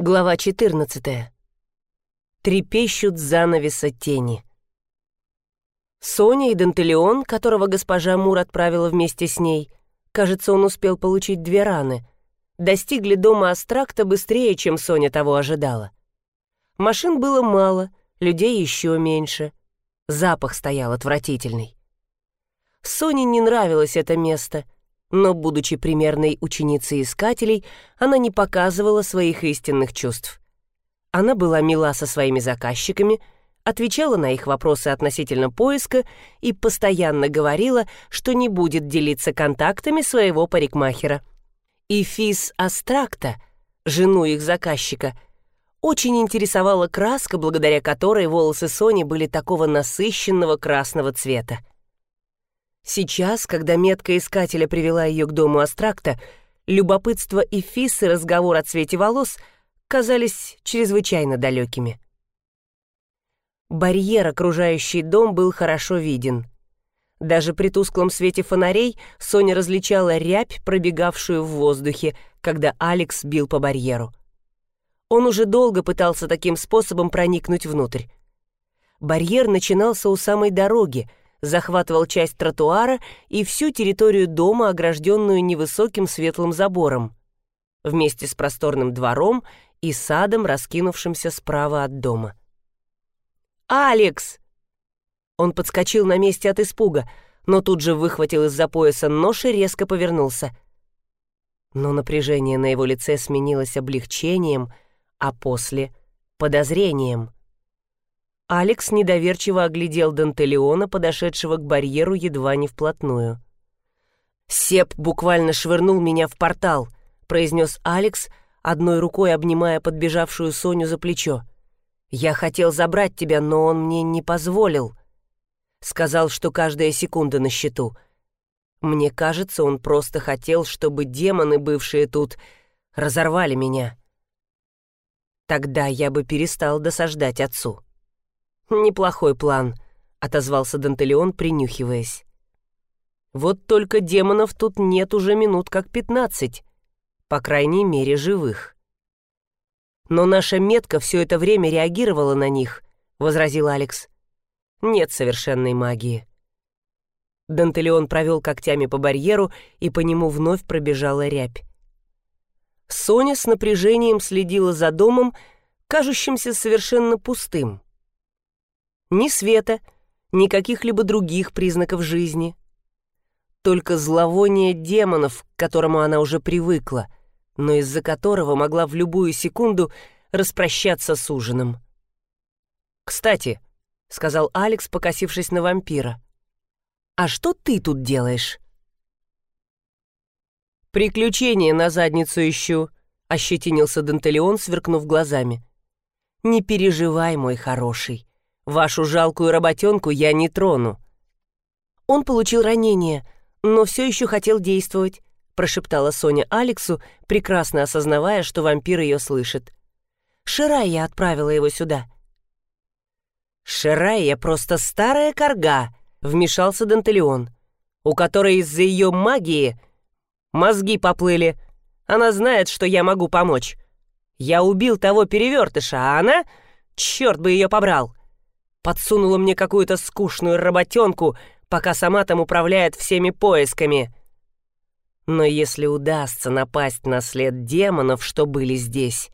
Глава 14. Трепещут занавеса тени. Соня и Дантелеон, которого госпожа Мур отправила вместе с ней, кажется, он успел получить две раны, достигли дома Астракта быстрее, чем Соня того ожидала. Машин было мало, людей еще меньше. Запах стоял отвратительный. Соне не нравилось это место — но, будучи примерной ученицей искателей, она не показывала своих истинных чувств. Она была мила со своими заказчиками, отвечала на их вопросы относительно поиска и постоянно говорила, что не будет делиться контактами своего парикмахера. И Астракта, жену их заказчика, очень интересовала краска, благодаря которой волосы Сони были такого насыщенного красного цвета. Сейчас, когда метка искателя привела ее к дому Астракта, любопытство и Фис и разговор о цвете волос казались чрезвычайно далекими. Барьер, окружающий дом, был хорошо виден. Даже при тусклом свете фонарей Соня различала рябь, пробегавшую в воздухе, когда Алекс бил по барьеру. Он уже долго пытался таким способом проникнуть внутрь. Барьер начинался у самой дороги, захватывал часть тротуара и всю территорию дома, огражденную невысоким светлым забором, вместе с просторным двором и садом, раскинувшимся справа от дома. «Алекс!» Он подскочил на месте от испуга, но тут же выхватил из-за пояса нож и резко повернулся. Но напряжение на его лице сменилось облегчением, а после — подозрением — Алекс недоверчиво оглядел Дантелеона, подошедшего к барьеру едва не вплотную. «Сеп буквально швырнул меня в портал», — произнес Алекс, одной рукой обнимая подбежавшую Соню за плечо. «Я хотел забрать тебя, но он мне не позволил. Сказал, что каждая секунда на счету. Мне кажется, он просто хотел, чтобы демоны, бывшие тут, разорвали меня. Тогда я бы перестал досаждать отцу». «Неплохой план», — отозвался Дантелеон, принюхиваясь. «Вот только демонов тут нет уже минут как пятнадцать, по крайней мере, живых». «Но наша метка все это время реагировала на них», — возразил Алекс. «Нет совершенной магии». Дантелеон провел когтями по барьеру, и по нему вновь пробежала рябь. Соня с напряжением следила за домом, кажущимся совершенно пустым. Ни света, ни каких-либо других признаков жизни. Только зловоние демонов, к которому она уже привыкла, но из-за которого могла в любую секунду распрощаться с ужином. «Кстати», — сказал Алекс, покосившись на вампира, «а что ты тут делаешь?» «Приключения на задницу ищу», — ощетинился Дантелеон, сверкнув глазами. «Не переживай, мой хороший. Вашу жалкую работенку я не трону». «Он получил ранение, но все еще хотел действовать», прошептала Соня Алексу, прекрасно осознавая, что вампир ее слышит. «Ширайя отправила его сюда». «Ширайя просто старая корга», — вмешался Дантелеон, «у которой из-за ее магии мозги поплыли. Она знает, что я могу помочь. Я убил того перевертыша, а она... Черт бы ее побрал!» Подсунула мне какую-то скучную работенку, пока сама там управляет всеми поисками. Но если удастся напасть на след демонов, что были здесь,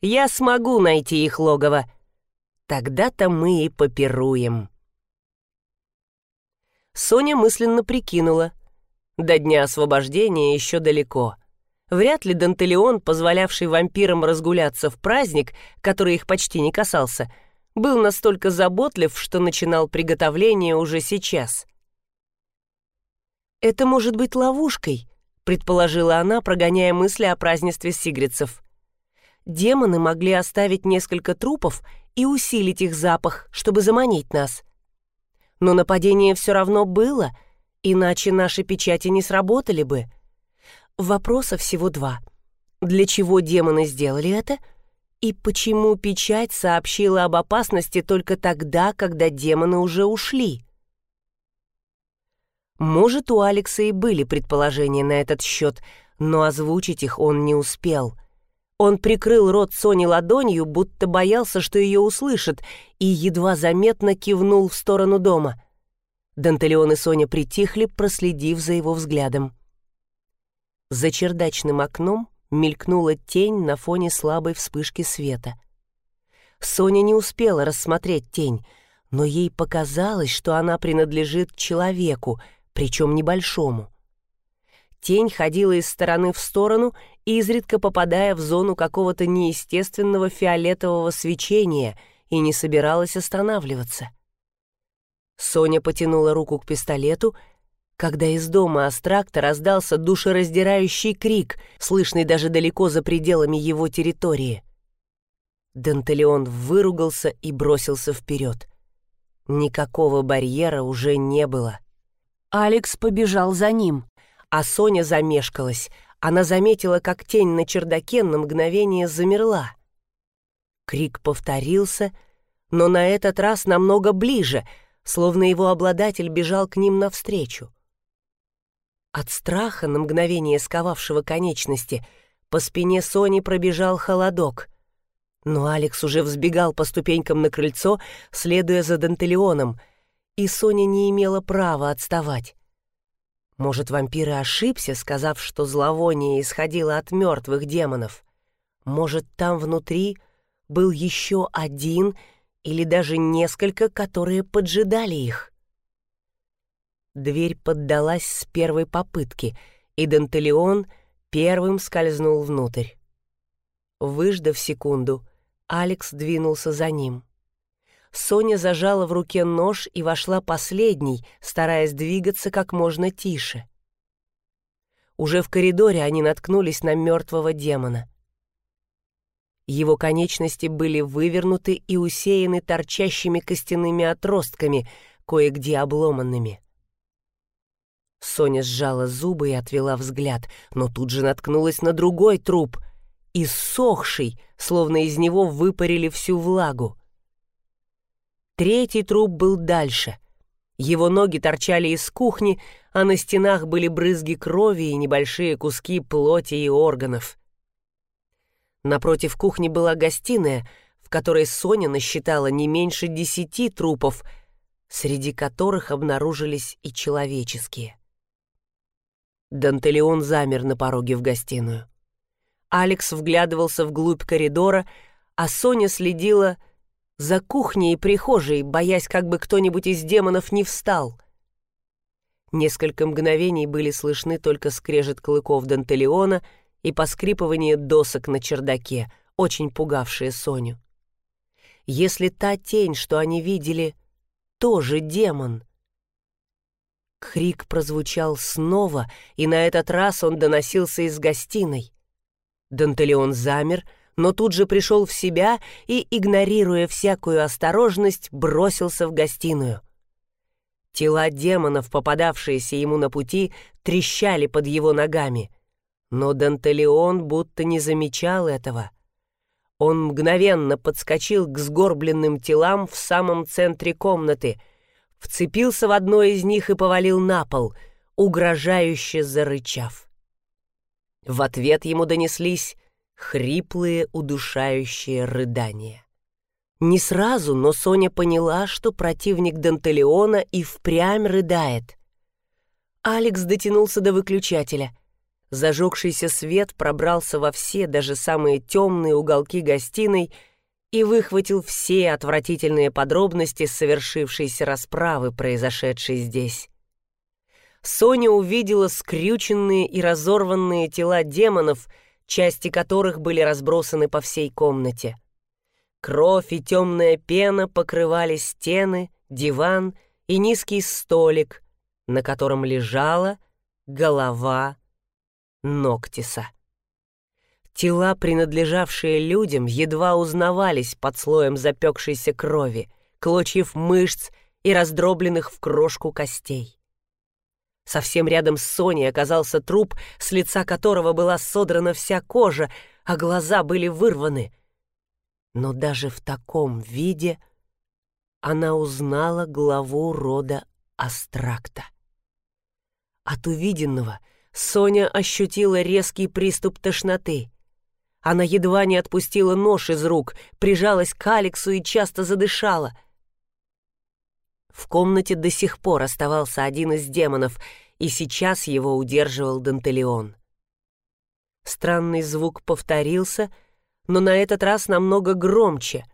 я смогу найти их логово. Тогда-то мы и попируем. Соня мысленно прикинула. До дня освобождения еще далеко. Вряд ли Дантелеон, позволявший вампирам разгуляться в праздник, который их почти не касался, — был настолько заботлив, что начинал приготовление уже сейчас. «Это может быть ловушкой», — предположила она, прогоняя мысли о празднестве сигрицев. «Демоны могли оставить несколько трупов и усилить их запах, чтобы заманить нас. Но нападение все равно было, иначе наши печати не сработали бы. Вопросов всего два. Для чего демоны сделали это — и почему печать сообщила об опасности только тогда, когда демоны уже ушли? Может, у Алекса и были предположения на этот счет, но озвучить их он не успел. Он прикрыл рот Сони ладонью, будто боялся, что ее услышат, и едва заметно кивнул в сторону дома. Дантелеон и Соня притихли, проследив за его взглядом. За чердачным окном мелькнула тень на фоне слабой вспышки света. Соня не успела рассмотреть тень, но ей показалось, что она принадлежит человеку, причем небольшому. Тень ходила из стороны в сторону, изредка попадая в зону какого-то неестественного фиолетового свечения и не собиралась останавливаться. Соня потянула руку к пистолету, когда из дома Астракта раздался душераздирающий крик, слышный даже далеко за пределами его территории. Дантелеон выругался и бросился вперед. Никакого барьера уже не было. Алекс побежал за ним, а Соня замешкалась. Она заметила, как тень на чердаке на мгновение замерла. Крик повторился, но на этот раз намного ближе, словно его обладатель бежал к ним навстречу. От страха, на мгновение сковавшего конечности, по спине Сони пробежал холодок. Но Алекс уже взбегал по ступенькам на крыльцо, следуя за Дантелеоном, и Соня не имела права отставать. Может, вампир и ошибся, сказав, что зловоние исходило от мертвых демонов? Может, там внутри был еще один или даже несколько, которые поджидали их? Дверь поддалась с первой попытки, и Дантелеон первым скользнул внутрь. Выждав секунду, Алекс двинулся за ним. Соня зажала в руке нож и вошла последней, стараясь двигаться как можно тише. Уже в коридоре они наткнулись на мертвого демона. Его конечности были вывернуты и усеяны торчащими костяными отростками, кое-где обломанными. Соня сжала зубы и отвела взгляд, но тут же наткнулась на другой труп, иссохший, словно из него выпарили всю влагу. Третий труп был дальше. Его ноги торчали из кухни, а на стенах были брызги крови и небольшие куски плоти и органов. Напротив кухни была гостиная, в которой Соня насчитала не меньше десяти трупов, среди которых обнаружились и человеческие. Дантелеон замер на пороге в гостиную. Алекс вглядывался вглубь коридора, а Соня следила за кухней и прихожей, боясь, как бы кто-нибудь из демонов не встал. Несколько мгновений были слышны только скрежет клыков Дантелеона и поскрипывание досок на чердаке, очень пугавшие Соню. Если та тень, что они видели, тоже демон — Крик прозвучал снова, и на этот раз он доносился из гостиной. Дантелеон замер, но тут же пришел в себя и, игнорируя всякую осторожность, бросился в гостиную. Тела демонов, попадавшиеся ему на пути, трещали под его ногами. Но Дантелеон будто не замечал этого. Он мгновенно подскочил к сгорбленным телам в самом центре комнаты — вцепился в одно из них и повалил на пол, угрожающе зарычав. В ответ ему донеслись хриплые, удушающие рыдания. Не сразу, но Соня поняла, что противник Дантелеона и впрямь рыдает. Алекс дотянулся до выключателя. Зажегшийся свет пробрался во все, даже самые темные уголки гостиной — и выхватил все отвратительные подробности совершившейся расправы, произошедшей здесь. Соня увидела скрюченные и разорванные тела демонов, части которых были разбросаны по всей комнате. Кровь и темная пена покрывали стены, диван и низкий столик, на котором лежала голова Ноктиса. Тела, принадлежавшие людям, едва узнавались под слоем запекшейся крови, клочьев мышц и раздробленных в крошку костей. Совсем рядом с Соней оказался труп, с лица которого была содрана вся кожа, а глаза были вырваны. Но даже в таком виде она узнала главу рода Астракта. От увиденного Соня ощутила резкий приступ тошноты. Она едва не отпустила нож из рук, прижалась к Алексу и часто задышала. В комнате до сих пор оставался один из демонов, и сейчас его удерживал Дантелеон. Странный звук повторился, но на этот раз намного громче.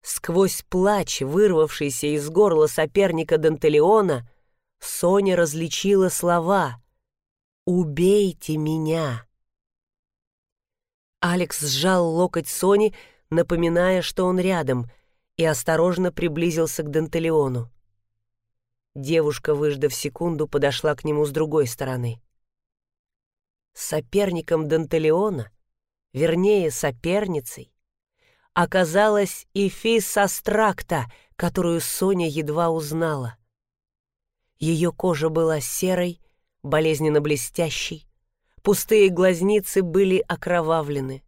Сквозь плач, вырвавшийся из горла соперника Дантелеона, Соня различила слова «Убейте меня». Алекс сжал локоть Сони, напоминая, что он рядом, и осторожно приблизился к Дантелеону. Девушка, выждав секунду, подошла к нему с другой стороны. Соперником Дантелеона, вернее, соперницей, оказалась Эфис Астракта, которую Соня едва узнала. Ее кожа была серой, болезненно блестящей, пустые глазницы были окровавлены.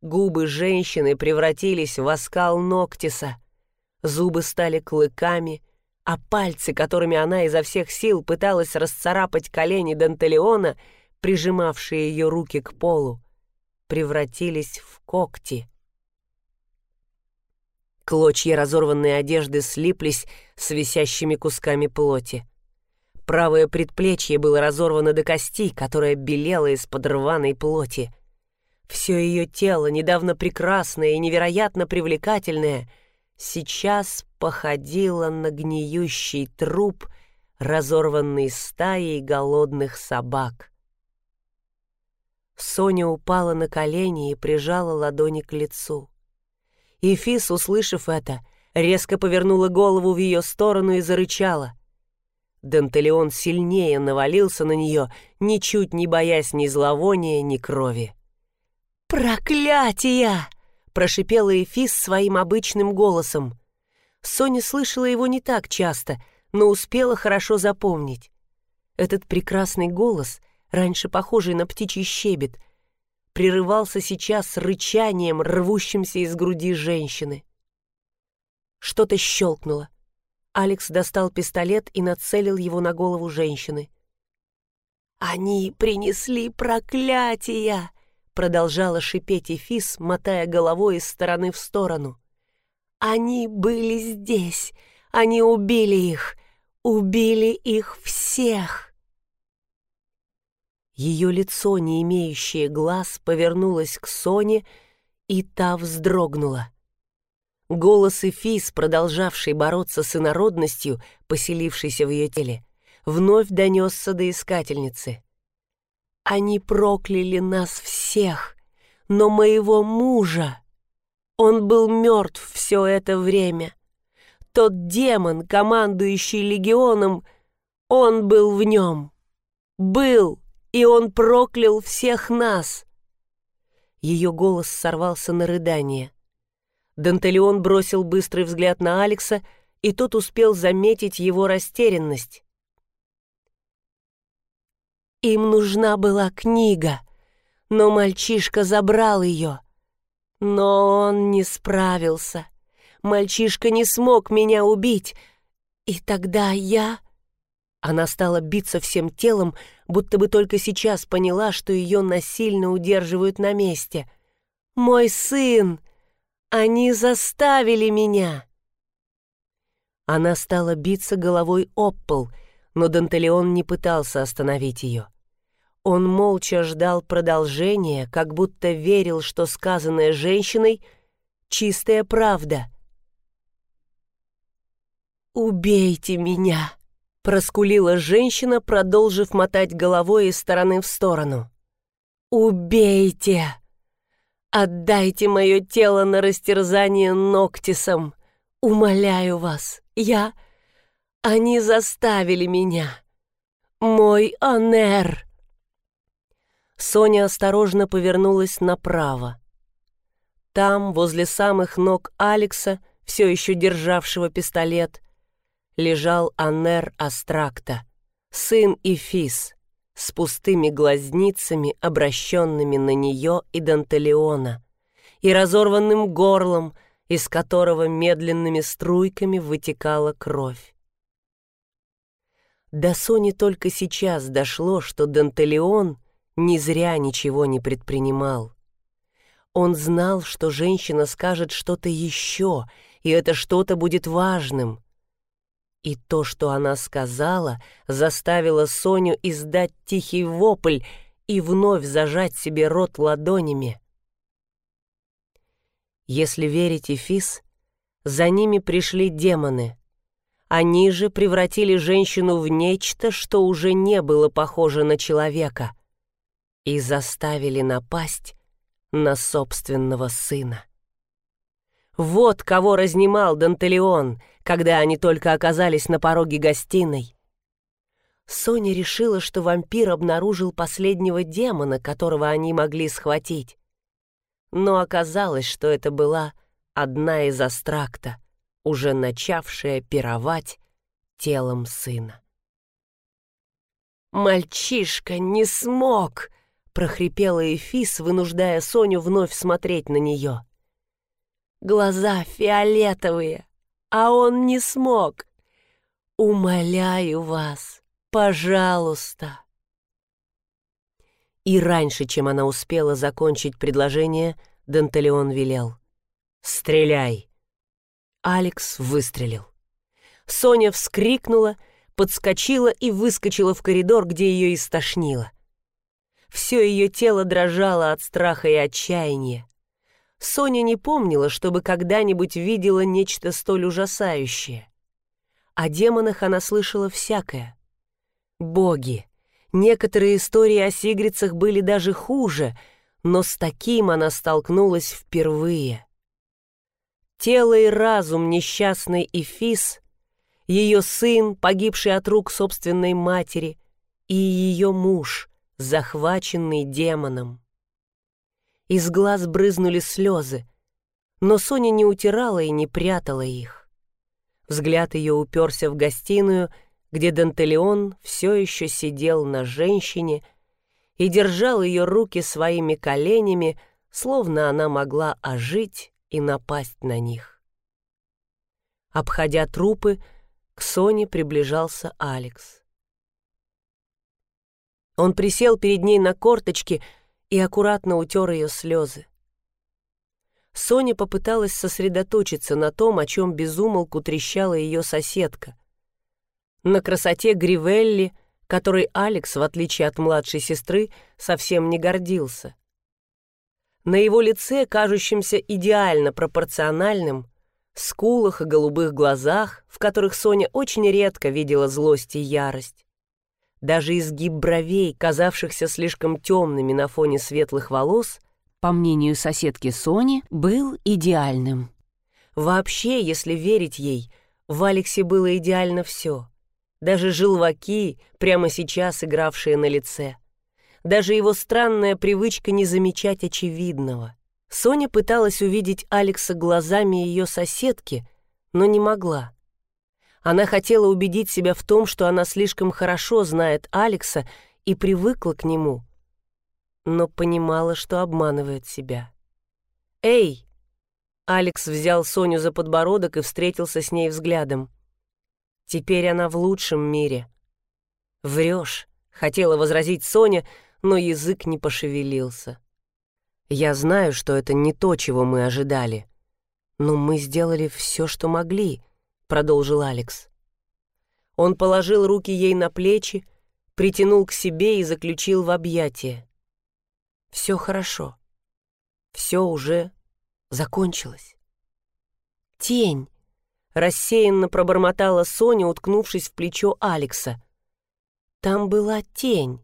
Губы женщины превратились в оскал Ноктиса, зубы стали клыками, а пальцы, которыми она изо всех сил пыталась расцарапать колени Дантелеона, прижимавшие ее руки к полу, превратились в когти. Клочья разорванной одежды слиплись с висящими кусками плоти. Правое предплечье было разорвано до кости, которая белела из-под рваной плоти. Все ее тело, недавно прекрасное и невероятно привлекательное, сейчас походило на гниющий труп, разорванный стаей голодных собак. Соня упала на колени и прижала ладони к лицу. Эфис, услышав это, резко повернула голову в ее сторону и зарычала — Дантелеон сильнее навалился на нее, ничуть не боясь ни зловония, ни крови. «Проклятия!» — прошипела Эфис своим обычным голосом. Соня слышала его не так часто, но успела хорошо запомнить. Этот прекрасный голос, раньше похожий на птичий щебет, прерывался сейчас рычанием, рвущимся из груди женщины. Что-то щелкнуло. Алекс достал пистолет и нацелил его на голову женщины. «Они принесли проклятия!» — продолжала шипеть Эфис, мотая головой из стороны в сторону. «Они были здесь! Они убили их! Убили их всех!» Ее лицо, не имеющее глаз, повернулось к Соне, и та вздрогнула. Голос Эфис, продолжавший бороться с инородностью, поселившейся в ее теле, вновь донесся до искательницы. «Они прокляли нас всех, но моего мужа! Он был мертв все это время. Тот демон, командующий легионом, он был в нем. Был, и он проклял всех нас!» Ее голос сорвался на рыдание. Дантелеон бросил быстрый взгляд на Алекса, и тот успел заметить его растерянность. Им нужна была книга, но мальчишка забрал ее. Но он не справился. Мальчишка не смог меня убить. И тогда я... Она стала биться всем телом, будто бы только сейчас поняла, что ее насильно удерживают на месте. «Мой сын!» Они заставили меня!» Она стала биться головой об пол, но Дантелеон не пытался остановить ее. Он молча ждал продолжения, как будто верил, что сказанное женщиной — чистая правда. «Убейте меня!» — проскулила женщина, продолжив мотать головой из стороны в сторону. «Убейте!» Отдайте мое тело на растерзание Ноктисом. Умоляю вас, я... Они заставили меня. Мой Анер. Соня осторожно повернулась направо. Там, возле самых ног Алекса, все еще державшего пистолет, лежал Анер Астракта, сын Ифис с пустыми глазницами, обращенными на нее и Дантелеона, и разорванным горлом, из которого медленными струйками вытекала кровь. До Сони только сейчас дошло, что Дантелеон не зря ничего не предпринимал. Он знал, что женщина скажет что-то еще, и это что-то будет важным. И то, что она сказала, заставило Соню издать тихий вопль и вновь зажать себе рот ладонями. Если верить Эфис, за ними пришли демоны. Они же превратили женщину в нечто, что уже не было похоже на человека, и заставили напасть на собственного сына. Вот кого разнимал Дантелеон, когда они только оказались на пороге гостиной. Соня решила, что вампир обнаружил последнего демона, которого они могли схватить. Но оказалось, что это была одна из астракта, уже начавшая пировать телом сына. «Мальчишка не смог!» — прохрипела Эфис, вынуждая Соню вновь смотреть на нее. «Глаза фиолетовые, а он не смог. Умоляю вас, пожалуйста!» И раньше, чем она успела закончить предложение, Дантелеон велел. «Стреляй!» Алекс выстрелил. Соня вскрикнула, подскочила и выскочила в коридор, где ее истошнило. Все ее тело дрожало от страха и отчаяния. Соня не помнила, чтобы когда-нибудь видела нечто столь ужасающее. О демонах она слышала всякое. Боги! Некоторые истории о сигрицах были даже хуже, но с таким она столкнулась впервые. Тело и разум несчастной Эфис, ее сын, погибший от рук собственной матери, и ее муж, захваченный демоном. Из глаз брызнули слезы, но Соня не утирала и не прятала их. Взгляд ее уперся в гостиную, где Дантелеон все еще сидел на женщине и держал ее руки своими коленями, словно она могла ожить и напасть на них. Обходя трупы, к Соне приближался Алекс. Он присел перед ней на корточки и аккуратно утер ее слезы. Соня попыталась сосредоточиться на том, о чем безумолку трещала ее соседка. На красоте Гривелли, которой Алекс, в отличие от младшей сестры, совсем не гордился. На его лице, кажущемся идеально пропорциональным, скулах и голубых глазах, в которых Соня очень редко видела злость и ярость. Даже изгиб бровей, казавшихся слишком темными на фоне светлых волос, по мнению соседки Сони, был идеальным. Вообще, если верить ей, в Алексе было идеально все. Даже желваки, прямо сейчас игравшие на лице — даже его странная привычка не замечать очевидного. Соня пыталась увидеть Алекса глазами ее соседки, но не могла. Она хотела убедить себя в том, что она слишком хорошо знает Алекса и привыкла к нему, но понимала, что обманывает себя. «Эй!» Алекс взял Соню за подбородок и встретился с ней взглядом. «Теперь она в лучшем мире». «Врешь», — хотела возразить Соня, но язык не пошевелился. «Я знаю, что это не то, чего мы ожидали. Но мы сделали все, что могли», — продолжил Алекс. Он положил руки ей на плечи, притянул к себе и заключил в объятия. «Все хорошо. Все уже закончилось». «Тень!» — рассеянно пробормотала Соня, уткнувшись в плечо Алекса. «Там была тень».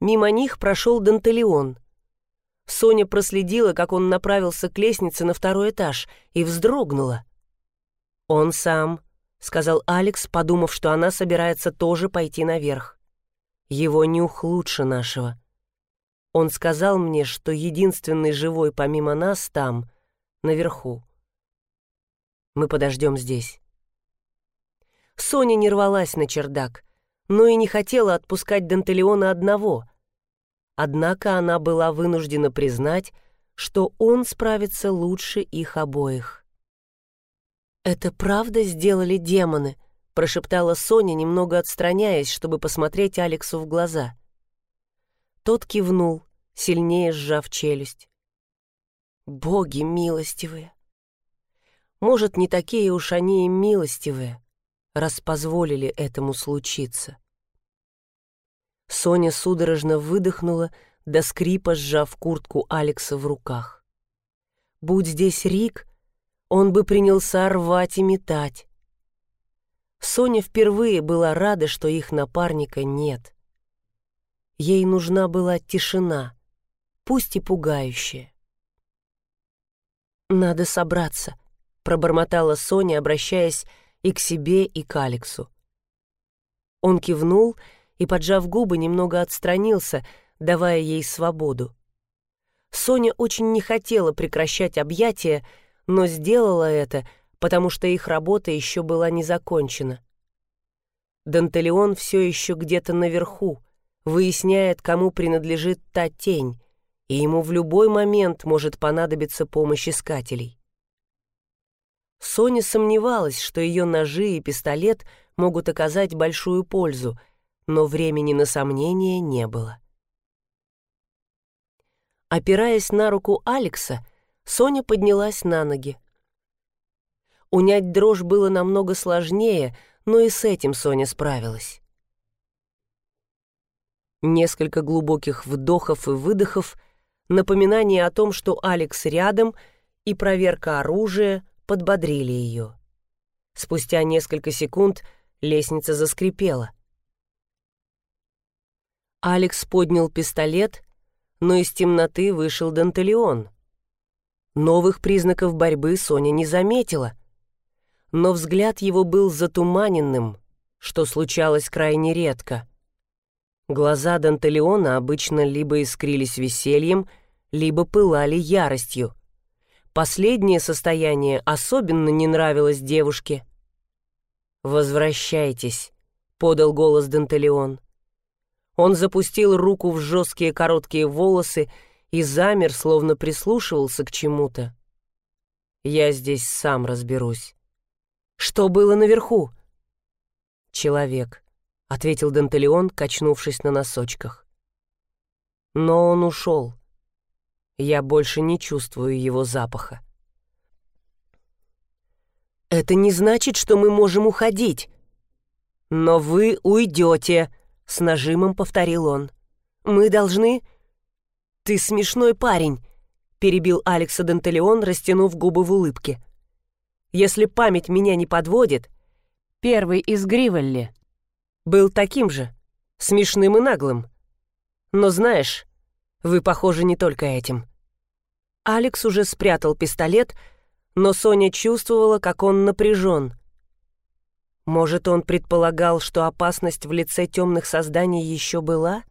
Мимо них прошел Дантелеон. Соня проследила, как он направился к лестнице на второй этаж, и вздрогнула. «Он сам», — сказал Алекс, подумав, что она собирается тоже пойти наверх. «Его нюх лучше нашего. Он сказал мне, что единственный живой помимо нас там, наверху. Мы подождем здесь». Соня не рвалась на чердак, но и не хотела отпускать Дантелеона одного — Однако она была вынуждена признать, что он справится лучше их обоих. «Это правда сделали демоны?» — прошептала Соня, немного отстраняясь, чтобы посмотреть Алексу в глаза. Тот кивнул, сильнее сжав челюсть. Боги милостивые. Может, не такие уж они и милостивые, раз позволили этому случиться. Соня судорожно выдохнула, до скрипа сжав куртку Алекса в руках. Будь здесь Рик, он бы принялся рвать и метать. Соня впервые была рада, что их напарника нет. Ей нужна была тишина, пусть и пугающая. «Надо собраться», — пробормотала Соня, обращаясь и к себе, и к Алексу. Он кивнул и, поджав губы, немного отстранился, давая ей свободу. Соня очень не хотела прекращать объятия, но сделала это, потому что их работа еще была не закончена. Дантелеон все еще где-то наверху, выясняет, кому принадлежит та тень, и ему в любой момент может понадобиться помощь искателей. Соня сомневалась, что ее ножи и пистолет могут оказать большую пользу, но времени на сомнения не было. Опираясь на руку Алекса, Соня поднялась на ноги. Унять дрожь было намного сложнее, но и с этим Соня справилась. Несколько глубоких вдохов и выдохов, напоминание о том, что Алекс рядом, и проверка оружия подбодрили ее. Спустя несколько секунд лестница заскрипела. Алекс поднял пистолет но из темноты вышел Дантелеон. Новых признаков борьбы Соня не заметила, но взгляд его был затуманенным, что случалось крайне редко. Глаза Дантелеона обычно либо искрились весельем, либо пылали яростью. Последнее состояние особенно не нравилось девушке. «Возвращайтесь», — подал голос Дантелеон. Он запустил руку в жесткие короткие волосы и замер, словно прислушивался к чему-то. «Я здесь сам разберусь». «Что было наверху?» «Человек», — ответил Дантелеон, качнувшись на носочках. «Но он ушел. Я больше не чувствую его запаха». «Это не значит, что мы можем уходить». «Но вы уйдете», — с нажимом повторил он. «Мы должны...» «Ты смешной парень», — перебил Алекса Дентелеон, растянув губы в улыбке. «Если память меня не подводит, первый из Гривелли был таким же, смешным и наглым. Но знаешь, вы похожи не только этим». Алекс уже спрятал пистолет, но Соня чувствовала, как он напряжен — может, он предполагал, что опасность в лице темных созданий еще была?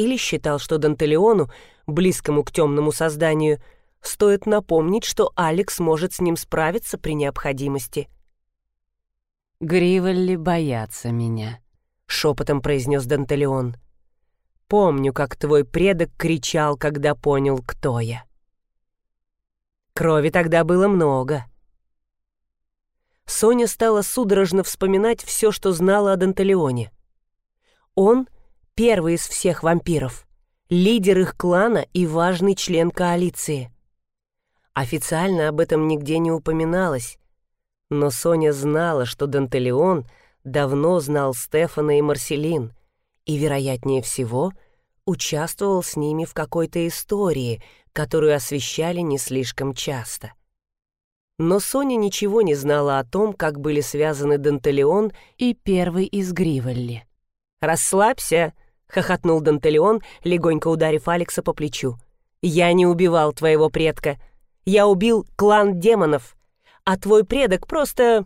Или считал, что Дантелеону, близкому к темному созданию, стоит напомнить, что Алекс может с ним справиться при необходимости? «Гривелли боятся меня», — шепотом произнес Дантелеон. «Помню, как твой предок кричал, когда понял, кто я». Крови тогда было много. Соня стала судорожно вспоминать все, что знала о Дантелеоне. Он — первый из всех вампиров, лидер их клана и важный член коалиции. Официально об этом нигде не упоминалось, но Соня знала, что Дантелеон давно знал Стефана и Марселин и, вероятнее всего, участвовал с ними в какой-то истории, которую освещали не слишком часто. Но Соня ничего не знала о том, как были связаны Дантелеон и первый из Гривалли. «Расслабься!» — хохотнул Дантелеон, легонько ударив Алекса по плечу. «Я не убивал твоего предка. Я убил клан демонов. А твой предок просто...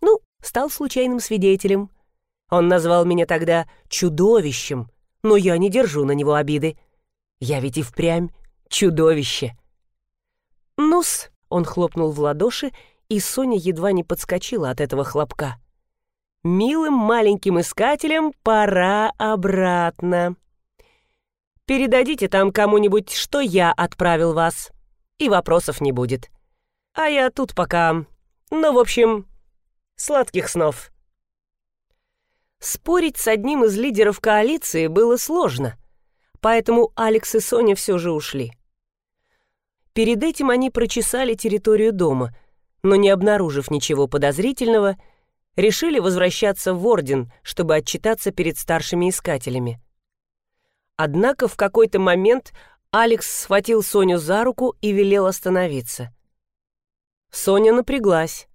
ну, стал случайным свидетелем. Он назвал меня тогда чудовищем, но я не держу на него обиды. Я ведь и впрямь чудовище». «Ну-с», он хлопнул в ладоши, и Соня едва не подскочила от этого хлопка. «Милым маленьким искателям пора обратно. Передадите там кому-нибудь, что я отправил вас, и вопросов не будет. А я тут пока... Ну, в общем, сладких снов». Спорить с одним из лидеров коалиции было сложно, поэтому Алекс и Соня все же ушли. Перед этим они прочесали территорию дома, но не обнаружив ничего подозрительного, решили возвращаться в Орден, чтобы отчитаться перед старшими искателями. Однако в какой-то момент Алекс схватил Соню за руку и велел остановиться. Соня напряглась.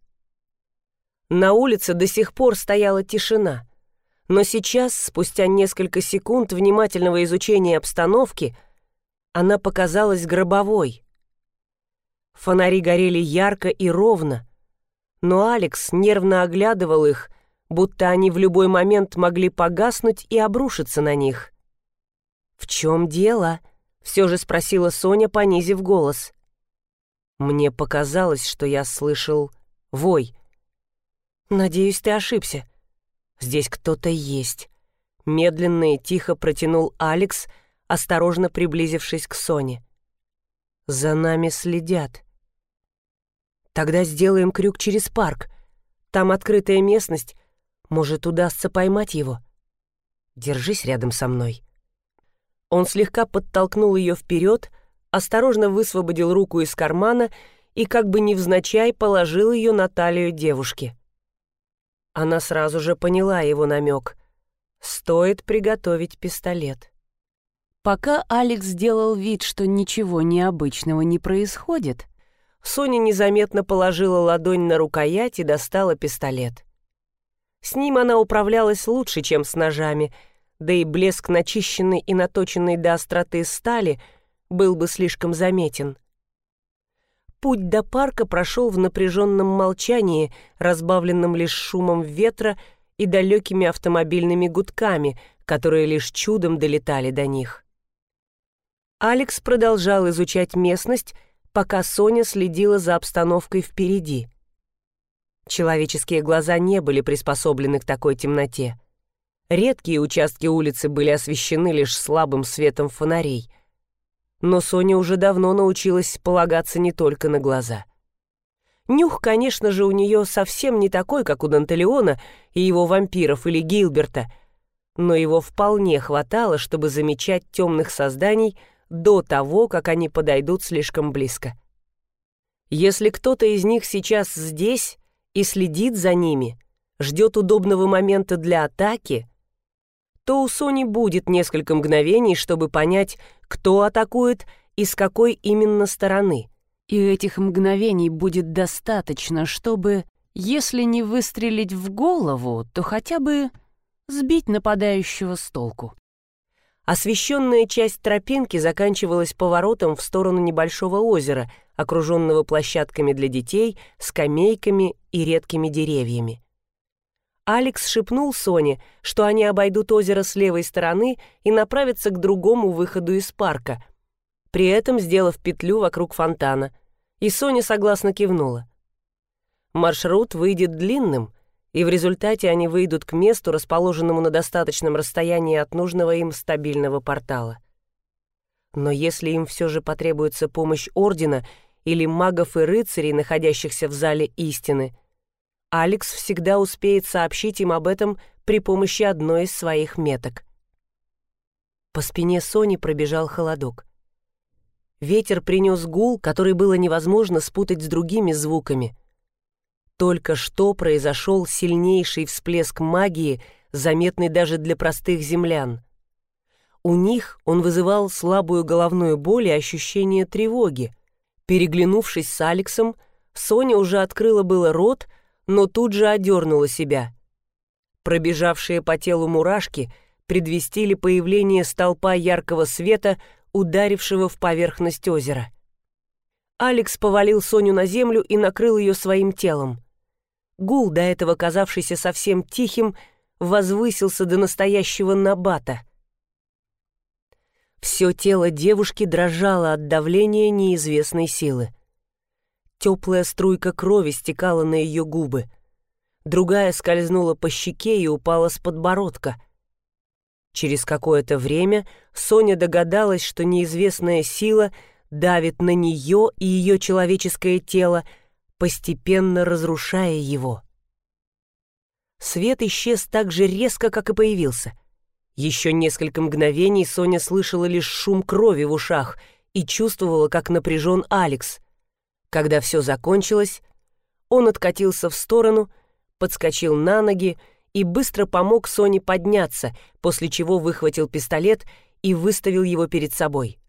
На улице до сих пор стояла тишина, но сейчас, спустя несколько секунд внимательного изучения обстановки, она показалась гробовой. Фонари горели ярко и ровно, но Алекс нервно оглядывал их, будто они в любой момент могли погаснуть и обрушиться на них. «В чем дело?» — все же спросила Соня, понизив голос. Мне показалось, что я слышал вой. «Надеюсь, ты ошибся. Здесь кто-то есть». Медленно и тихо протянул Алекс, осторожно приблизившись к Соне. «За нами следят». «Тогда сделаем крюк через парк. Там открытая местность. Может, удастся поймать его. Держись рядом со мной». Он слегка подтолкнул ее вперед, осторожно высвободил руку из кармана и как бы невзначай положил ее на талию девушки. Она сразу же поняла его намек. Стоит приготовить пистолет. Пока Алекс сделал вид, что ничего необычного не происходит, Соня незаметно положила ладонь на рукоять и достала пистолет. С ним она управлялась лучше, чем с ножами — да и блеск начищенной и наточенной до остроты стали был бы слишком заметен. Путь до парка прошел в напряженном молчании, разбавленном лишь шумом ветра и далекими автомобильными гудками, которые лишь чудом долетали до них. Алекс продолжал изучать местность, пока Соня следила за обстановкой впереди. Человеческие глаза не были приспособлены к такой темноте. Редкие участки улицы были освещены лишь слабым светом фонарей. Но Соня уже давно научилась полагаться не только на глаза. Нюх, конечно же, у нее совсем не такой, как у Дантелеона и его вампиров или Гилберта, но его вполне хватало, чтобы замечать темных созданий до того, как они подойдут слишком близко. Если кто-то из них сейчас здесь и следит за ними, ждет удобного момента для атаки — то у Сони будет несколько мгновений, чтобы понять, кто атакует и с какой именно стороны. И этих мгновений будет достаточно, чтобы, если не выстрелить в голову, то хотя бы сбить нападающего с толку. Освещенная часть тропинки заканчивалась поворотом в сторону небольшого озера, окруженного площадками для детей, скамейками и редкими деревьями. Алекс шепнул Соне, что они обойдут озеро с левой стороны и направятся к другому выходу из парка, при этом сделав петлю вокруг фонтана. И Соня согласно кивнула. Маршрут выйдет длинным, и в результате они выйдут к месту, расположенному на достаточном расстоянии от нужного им стабильного портала. Но если им все же потребуется помощь Ордена или магов и рыцарей, находящихся в Зале Истины — Алекс всегда успеет сообщить им об этом при помощи одной из своих меток. По спине Сони пробежал холодок. Ветер принес гул, который было невозможно спутать с другими звуками. Только что произошел сильнейший всплеск магии, заметный даже для простых землян. У них он вызывал слабую головную боль и ощущение тревоги. Переглянувшись с Алексом, Соня уже открыла было рот, но тут же одернула себя. Пробежавшие по телу мурашки предвестили появление столпа яркого света, ударившего в поверхность озера. Алекс повалил Соню на землю и накрыл ее своим телом. Гул, до этого казавшийся совсем тихим, возвысился до настоящего набата. Все тело девушки дрожало от давления неизвестной силы. Теплая струйка крови стекала на ее губы. Другая скользнула по щеке и упала с подбородка. Через какое-то время Соня догадалась, что неизвестная сила давит на нее и ее человеческое тело, постепенно разрушая его. Свет исчез так же резко, как и появился. Еще несколько мгновений Соня слышала лишь шум крови в ушах и чувствовала, как напряжен Алекс. Когда все закончилось, он откатился в сторону, подскочил на ноги и быстро помог Соне подняться, после чего выхватил пистолет и выставил его перед собой.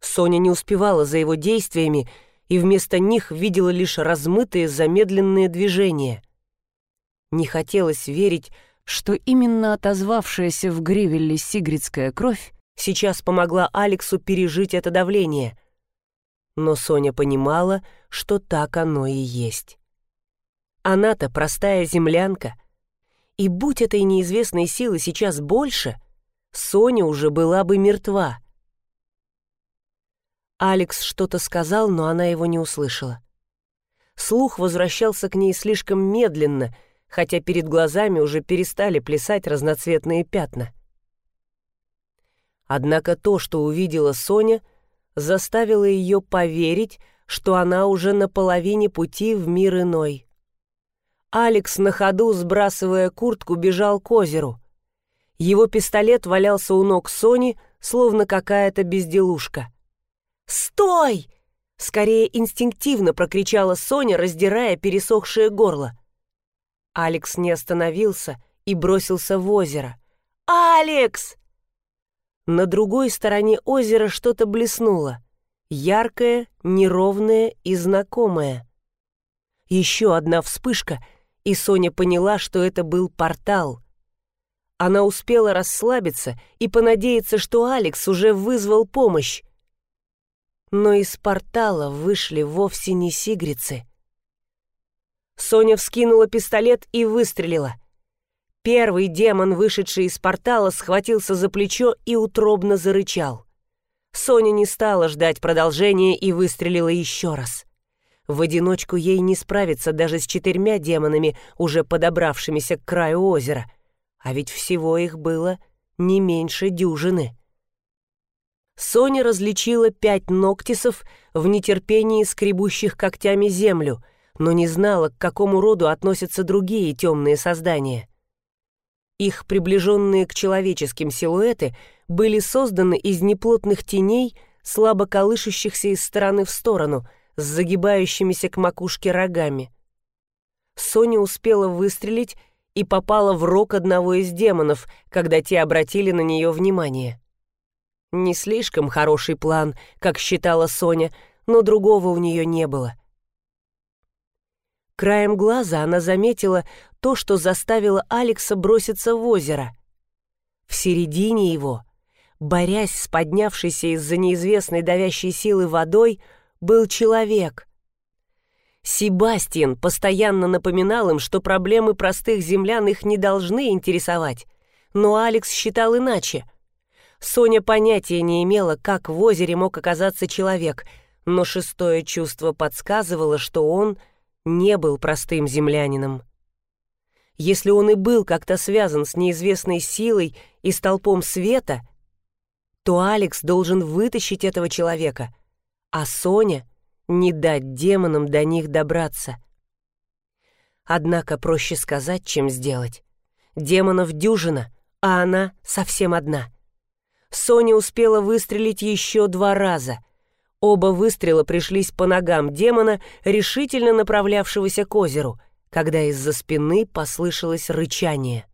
Соня не успевала за его действиями и вместо них видела лишь размытые замедленные движения. Не хотелось верить, что именно отозвавшаяся в Гривелле сигридская кровь сейчас помогла Алексу пережить это давление. Но Соня понимала, что так оно и есть. Она-то простая землянка. И будь этой неизвестной силы сейчас больше, Соня уже была бы мертва. Алекс что-то сказал, но она его не услышала. Слух возвращался к ней слишком медленно, хотя перед глазами уже перестали плясать разноцветные пятна. Однако то, что увидела Соня, заставило ее поверить, что она уже на половине пути в мир иной. Алекс на ходу, сбрасывая куртку, бежал к озеру. Его пистолет валялся у ног Сони, словно какая-то безделушка. «Стой!» — скорее инстинктивно прокричала Соня, раздирая пересохшее горло. Алекс не остановился и бросился в озеро. «Алекс!» На другой стороне озера что-то блеснуло. Яркое, неровное и знакомое. Еще одна вспышка — и Соня поняла, что это был портал. Она успела расслабиться и понадеяться, что Алекс уже вызвал помощь. Но из портала вышли вовсе не сигрицы. Соня вскинула пистолет и выстрелила. Первый демон, вышедший из портала, схватился за плечо и утробно зарычал. Соня не стала ждать продолжения и выстрелила еще раз. В одиночку ей не справиться даже с четырьмя демонами, уже подобравшимися к краю озера. А ведь всего их было не меньше дюжины. Соня различила пять ноктисов в нетерпении скребущих когтями землю, но не знала, к какому роду относятся другие темные создания. Их приближенные к человеческим силуэты были созданы из неплотных теней, слабо колышущихся из стороны в сторону — с загибающимися к макушке рогами. Соня успела выстрелить и попала в рог одного из демонов, когда те обратили на нее внимание. Не слишком хороший план, как считала Соня, но другого у нее не было. Краем глаза она заметила то, что заставило Алекса броситься в озеро. В середине его, борясь с поднявшейся из-за неизвестной давящей силы водой, был человек. Себастьян постоянно напоминал им, что проблемы простых землян их не должны интересовать, но Алекс считал иначе. Соня понятия не имела, как в озере мог оказаться человек, но шестое чувство подсказывало, что он не был простым землянином. Если он и был как-то связан с неизвестной силой и столпом света, то Алекс должен вытащить этого человека — а Соня — не дать демонам до них добраться. Однако проще сказать, чем сделать. Демонов дюжина, а она совсем одна. Соня успела выстрелить еще два раза. Оба выстрела пришлись по ногам демона, решительно направлявшегося к озеру, когда из-за спины послышалось рычание.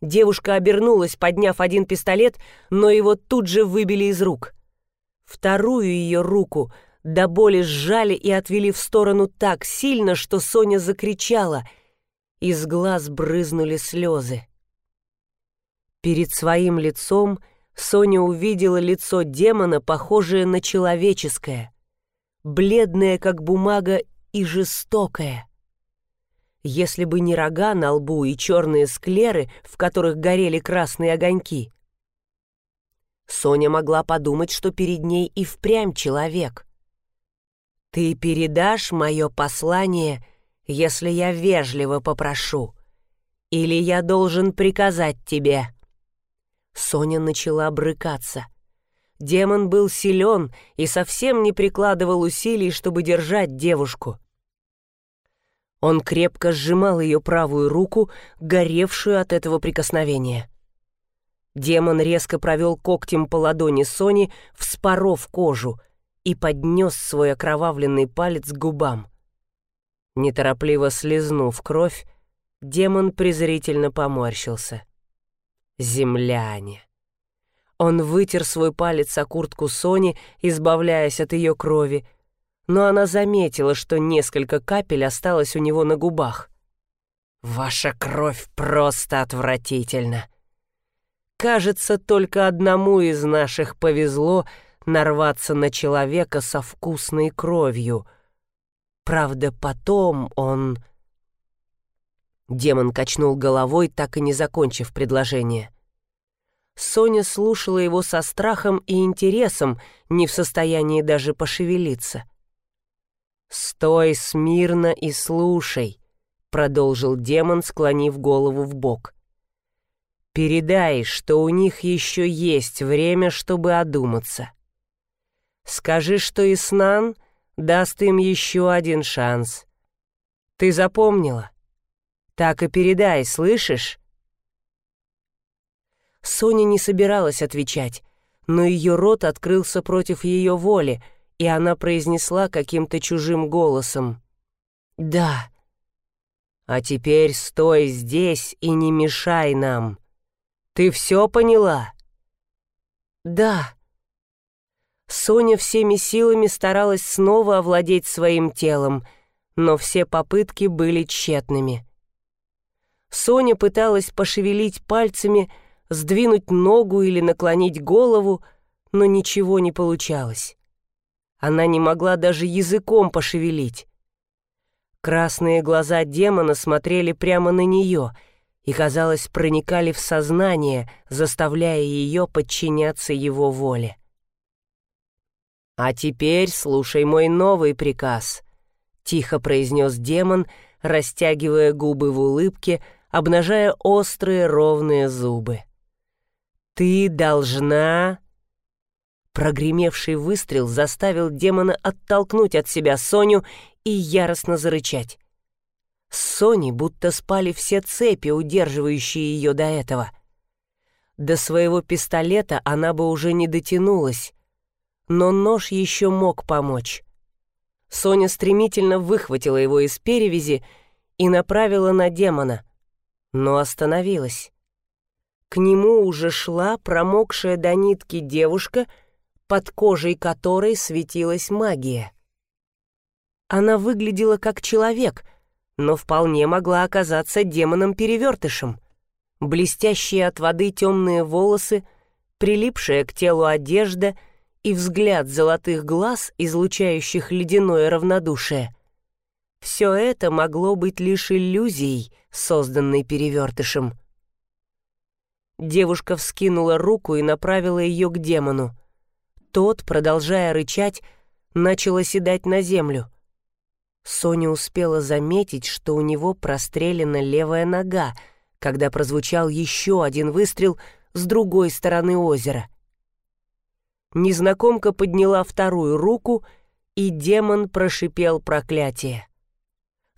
Девушка обернулась, подняв один пистолет, но его тут же выбили из рук — Вторую ее руку до боли сжали и отвели в сторону так сильно, что Соня закричала. Из глаз брызнули слезы. Перед своим лицом Соня увидела лицо демона, похожее на человеческое, бледное, как бумага, и жестокое. Если бы не рога на лбу и черные склеры, в которых горели красные огоньки, Соня могла подумать, что перед ней и впрямь человек. «Ты передашь мое послание, если я вежливо попрошу? Или я должен приказать тебе?» Соня начала брыкаться. Демон был силен и совсем не прикладывал усилий, чтобы держать девушку. Он крепко сжимал ее правую руку, горевшую от этого прикосновения. Демон резко провел когтем по ладони Сони, вспоров кожу, и поднес свой окровавленный палец к губам. Неторопливо слезнув кровь, демон презрительно поморщился. «Земляне!» Он вытер свой палец о куртку Сони, избавляясь от ее крови, но она заметила, что несколько капель осталось у него на губах. «Ваша кровь просто отвратительна!» Кажется, только одному из наших повезло нарваться на человека со вкусной кровью. Правда, потом он... Демон качнул головой, так и не закончив предложение. Соня слушала его со страхом и интересом, не в состоянии даже пошевелиться. «Стой смирно и слушай», — продолжил демон, склонив голову в бок. Передай, что у них еще есть время, чтобы одуматься. Скажи, что Иснан даст им еще один шанс. Ты запомнила? Так и передай, слышишь? Соня не собиралась отвечать, но ее рот открылся против ее воли, и она произнесла каким-то чужим голосом. «Да». «А теперь стой здесь и не мешай нам. Ты все поняла?» «Да». Соня всеми силами старалась снова овладеть своим телом, но все попытки были тщетными. Соня пыталась пошевелить пальцами, сдвинуть ногу или наклонить голову, но ничего не получалось. Она не могла даже языком пошевелить. Красные глаза демона смотрели прямо на нее — и, казалось, проникали в сознание, заставляя ее подчиняться его воле. «А теперь слушай мой новый приказ», — тихо произнес демон, растягивая губы в улыбке, обнажая острые ровные зубы. «Ты должна...» Прогремевший выстрел заставил демона оттолкнуть от себя Соню и яростно зарычать. С Сони будто спали все цепи, удерживающие ее до этого. До своего пистолета она бы уже не дотянулась, но нож еще мог помочь. Соня стремительно выхватила его из перевязи и направила на демона, но остановилась. К нему уже шла промокшая до нитки девушка, под кожей которой светилась магия. Она выглядела как человек — но вполне могла оказаться демоном-перевертышем. Блестящие от воды темные волосы, прилипшая к телу одежда и взгляд золотых глаз, излучающих ледяное равнодушие. Все это могло быть лишь иллюзией, созданной перевертышем. Девушка вскинула руку и направила ее к демону. Тот, продолжая рычать, начал оседать на землю — Соня успела заметить, что у него прострелена левая нога, когда прозвучал еще один выстрел с другой стороны озера. Незнакомка подняла вторую руку, и демон прошипел проклятие.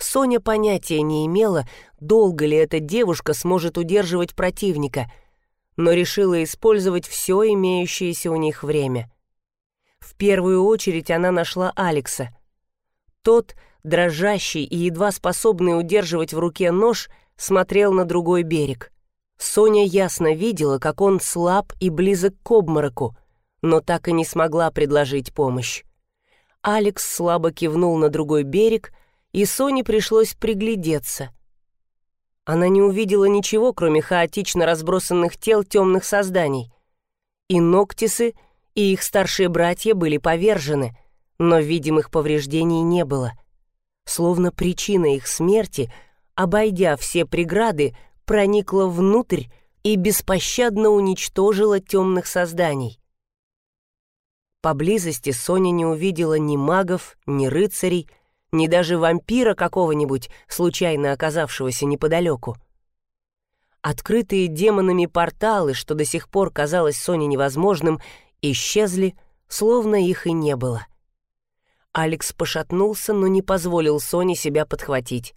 Соня понятия не имела, долго ли эта девушка сможет удерживать противника, но решила использовать все имеющееся у них время. В первую очередь она нашла Алекса. Тот — дрожащий и едва способный удерживать в руке нож, смотрел на другой берег. Соня ясно видела, как он слаб и близок к обмороку, но так и не смогла предложить помощь. Алекс слабо кивнул на другой берег, и Соне пришлось приглядеться. Она не увидела ничего, кроме хаотично разбросанных тел темных созданий. И Ноктисы, и их старшие братья были повержены, но видимых повреждений не было — словно причина их смерти, обойдя все преграды, проникла внутрь и беспощадно уничтожила темных созданий. Поблизости Соня не увидела ни магов, ни рыцарей, ни даже вампира какого-нибудь, случайно оказавшегося неподалеку. Открытые демонами порталы, что до сих пор казалось Соне невозможным, исчезли, словно их и не было. Алекс пошатнулся, но не позволил Соне себя подхватить.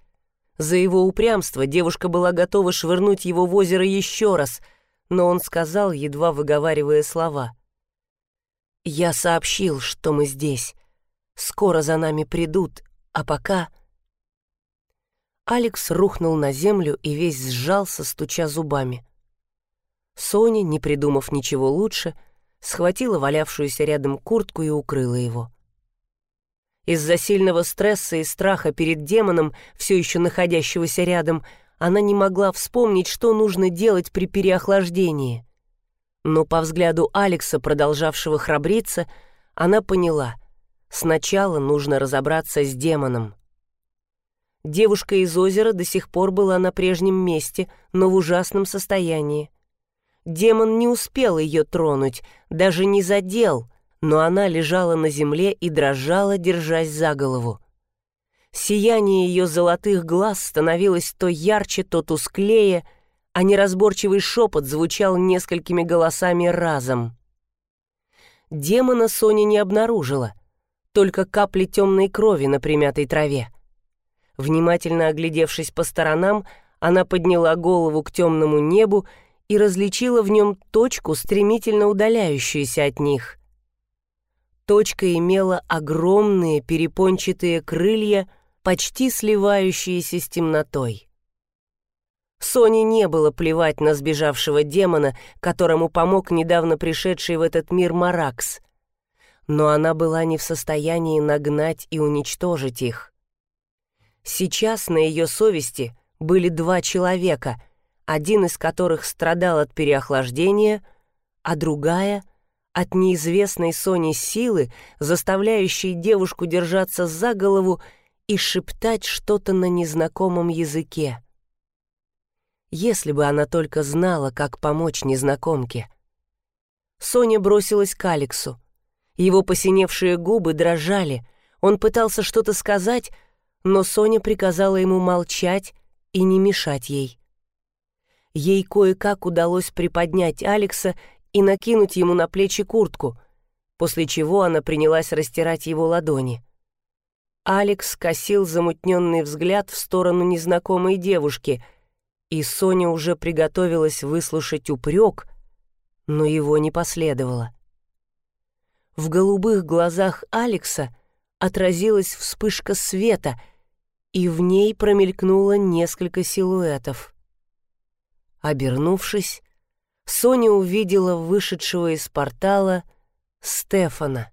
За его упрямство девушка была готова швырнуть его в озеро еще раз, но он сказал, едва выговаривая слова. «Я сообщил, что мы здесь. Скоро за нами придут, а пока...» Алекс рухнул на землю и весь сжался, стуча зубами. Соня, не придумав ничего лучше, схватила валявшуюся рядом куртку и укрыла его. Из-за сильного стресса и страха перед демоном, все еще находящегося рядом, она не могла вспомнить, что нужно делать при переохлаждении. Но по взгляду Алекса, продолжавшего храбриться, она поняла — сначала нужно разобраться с демоном. Девушка из озера до сих пор была на прежнем месте, но в ужасном состоянии. Демон не успел ее тронуть, даже не задел, но она лежала на земле и дрожала, держась за голову. Сияние ее золотых глаз становилось то ярче, то тусклее, а неразборчивый шепот звучал несколькими голосами разом. Демона Соня не обнаружила, только капли темной крови на примятой траве. Внимательно оглядевшись по сторонам, она подняла голову к темному небу и различила в нем точку, стремительно удаляющуюся от них. Точка имела огромные перепончатые крылья, почти сливающиеся с темнотой. Соне не было плевать на сбежавшего демона, которому помог недавно пришедший в этот мир Маракс. Но она была не в состоянии нагнать и уничтожить их. Сейчас на ее совести были два человека — один из которых страдал от переохлаждения, а другая — от неизвестной Соне силы, заставляющей девушку держаться за голову и шептать что-то на незнакомом языке. Если бы она только знала, как помочь незнакомке. Соня бросилась к Алексу. Его посиневшие губы дрожали, он пытался что-то сказать, но Соня приказала ему молчать и не мешать ей. Ей кое-как удалось приподнять Алекса и накинуть ему на плечи куртку, после чего она принялась растирать его ладони. Алекс косил замутненный взгляд в сторону незнакомой девушки, и Соня уже приготовилась выслушать упрек, но его не последовало. В голубых глазах Алекса отразилась вспышка света, и в ней промелькнуло несколько силуэтов. Обернувшись, Соня увидела вышедшего из портала Стефана.